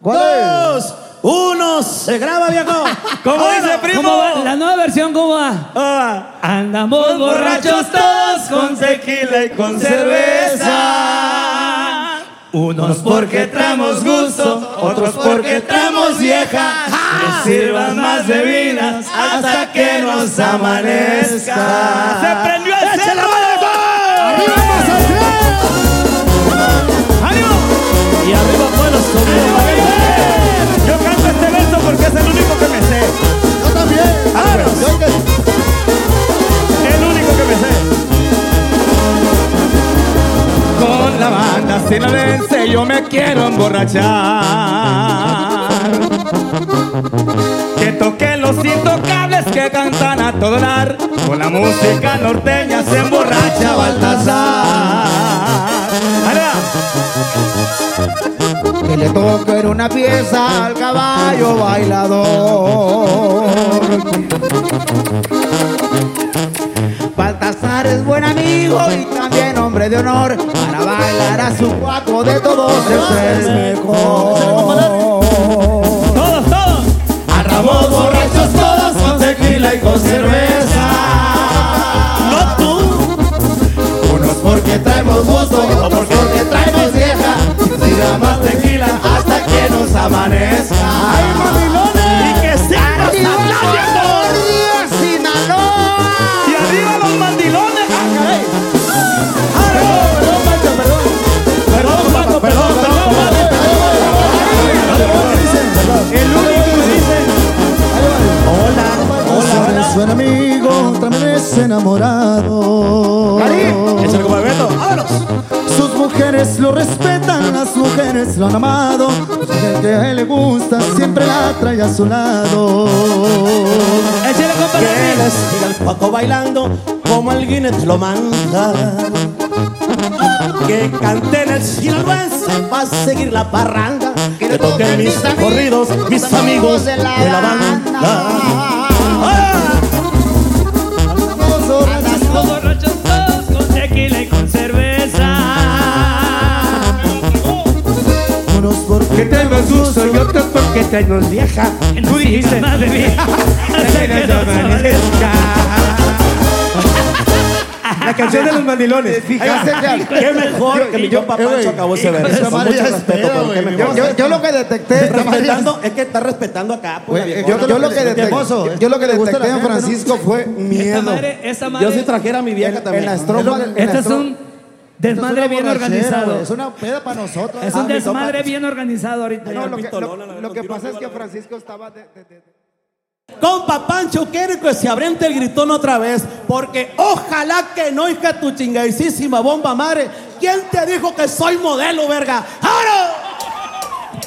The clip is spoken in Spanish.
¿Cuál dos, uno, se graba, viejo. ¿Cómo Ahora, dice, primo? ¿Cómo va? La nueva versión, ¿cómo va? Ah. Andamos borrachos todos con tequila y con cerveza. Unos porque traemos gusto, otros porque traemos vieja. Que sirvan más bebidas hasta que nos amanezca. ¡Se prendió el ¡Échale sinaloense yo me quiero emborrachar. Que toquen los intocables que cantan a todo dar. Con la música norteña se emborracha Baltasar. Que le toquen una pieza al caballo bailador. Baltasar es buen amigo y hombre de honor. Para bailar a su cuaco de todos es el mejor. Buen amigo, también es enamorado. Vámonos. Sus mujeres lo respetan, las mujeres lo han amado. El que a él le gusta siempre la trae a su lado. Échale, compa, Que les siga el Paco bailando como el Guinness lo manda. Que canten el sinaloense para seguir la parranda. Que toquen mis corridos, mis amigos de la banda. ¡Ah! Que traemos gusto y otros porque vieja. Tú dijiste. Hasta que nos amanezca. La canción de los mandilones. Fíjate, Qué mejor que mi yo eh, acabó ese verso. esa Con madre mucho ya es respeto, peda, pero qué güey. mejor. Yo, yo lo que detecté, Respetando, es que está respetando acá. Pues, la yo, lo que detecté, yo lo que detecté en. Francisco fue Esta miedo. madre, madre. Yo si trajera a mi vieja En, también. en la estrofa, en la Este es un desmadre bien organizado. Es una peda para nosotros. Es un desmadre bien organizado ahorita. No, lo que, pistolón, lo- que pasa es que Francisco estaba de- de- de- Compa Pancho, quiere que se abriente el gritón otra vez. Porque ojalá que no, hija tu chingadísima bomba madre. ¿Quién te dijo que soy modelo, verga? ¡Ahora!